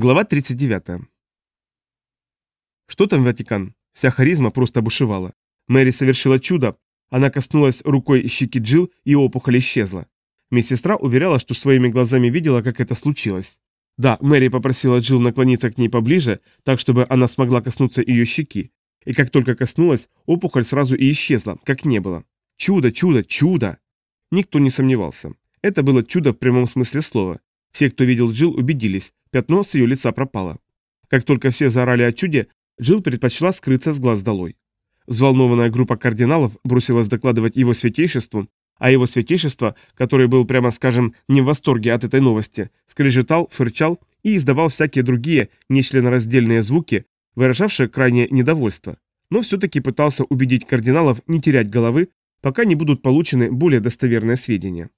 Глава 39. Что там Ватикан? Вся харизма просто бушевала. Мэри совершила чудо. Она коснулась рукой щеки Джил, и опухоль исчезла. Медсестра уверяла, что своими глазами видела, как это случилось. Да, Мэри попросила Джил наклониться к ней поближе, так чтобы она смогла коснуться ее щеки. И как только коснулась, опухоль сразу и исчезла, как не было. Чудо, чудо, чудо! Никто не сомневался. Это было чудо в прямом смысле слова. Все, кто видел Джилл, убедились, пятно с ее лица пропало. Как только все заорали о чуде, Джилл предпочла скрыться с глаз долой. Взволнованная группа кардиналов бросилась докладывать его святейшеству, а его святейшество, который был, прямо скажем, не в восторге от этой новости, скрежетал, фырчал и издавал всякие другие нечленораздельные звуки, выражавшие крайнее недовольство, но все-таки пытался убедить кардиналов не терять головы, пока не будут получены более достоверные сведения.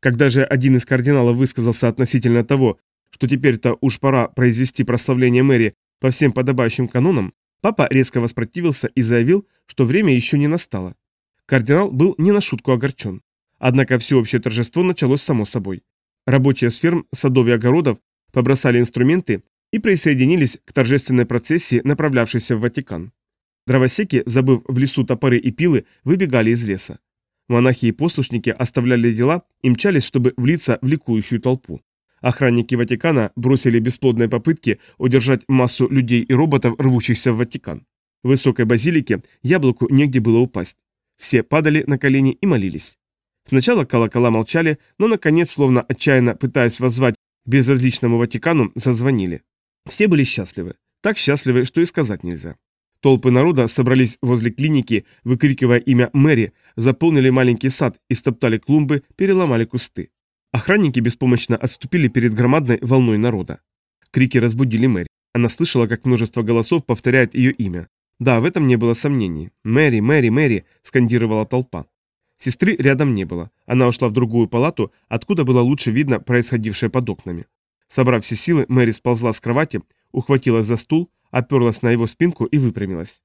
Когда же один из кардиналов высказался относительно того, что теперь-то уж пора произвести прославление Мэри по всем подобающим канонам, папа резко воспротивился и заявил, что время еще не настало. Кардинал был не на шутку огорчен. Однако всеобщее торжество началось само собой. Рабочие с ферм, садов и огородов побросали инструменты и присоединились к торжественной процессии, направлявшейся в Ватикан. Дровосеки, забыв в лесу топоры и пилы, выбегали из леса. Монахи и послушники оставляли дела и мчались, чтобы влиться в ликующую толпу. Охранники Ватикана бросили бесплодные попытки удержать массу людей и роботов, рвущихся в Ватикан. В высокой базилике яблоку негде было упасть. Все падали на колени и молились. Сначала колокола молчали, но, наконец, словно отчаянно пытаясь воззвать безразличному Ватикану, зазвонили. Все были счастливы. Так счастливы, что и сказать нельзя. Толпы народа собрались возле клиники, выкрикивая имя Мэри, заполнили маленький сад, и стоптали клумбы, переломали кусты. Охранники беспомощно отступили перед громадной волной народа. Крики разбудили Мэри. Она слышала, как множество голосов повторяет ее имя. Да, в этом не было сомнений. «Мэри, Мэри, Мэри!» – скандировала толпа. Сестры рядом не было. Она ушла в другую палату, откуда было лучше видно происходившее под окнами. Собрав все силы, Мэри сползла с кровати, ухватилась за стул, оперлась на его спинку и выпрямилась.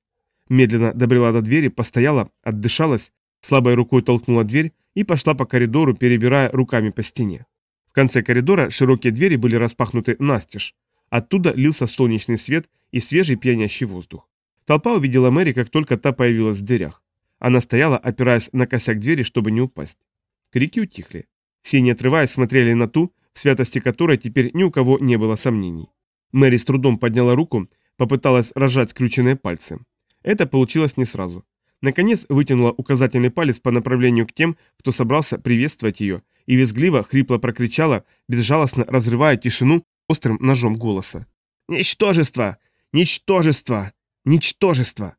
Медленно добрела до двери, постояла, отдышалась, слабой рукой толкнула дверь и пошла по коридору, перебирая руками по стене. В конце коридора широкие двери были распахнуты настежь. Оттуда лился солнечный свет и свежий пьянящий воздух. Толпа увидела Мэри, как только та появилась в дверях. Она стояла, опираясь на косяк двери, чтобы не упасть. Крики утихли. Все, не отрываясь, смотрели на ту, в святости которой теперь ни у кого не было сомнений. Мэри с трудом подняла руку Попыталась разжать скрюченные пальцы. Это получилось не сразу. Наконец вытянула указательный палец по направлению к тем, кто собрался приветствовать ее, и визгливо, хрипло прокричала, безжалостно разрывая тишину острым ножом голоса. «Ничтожество! Ничтожество! Ничтожество!»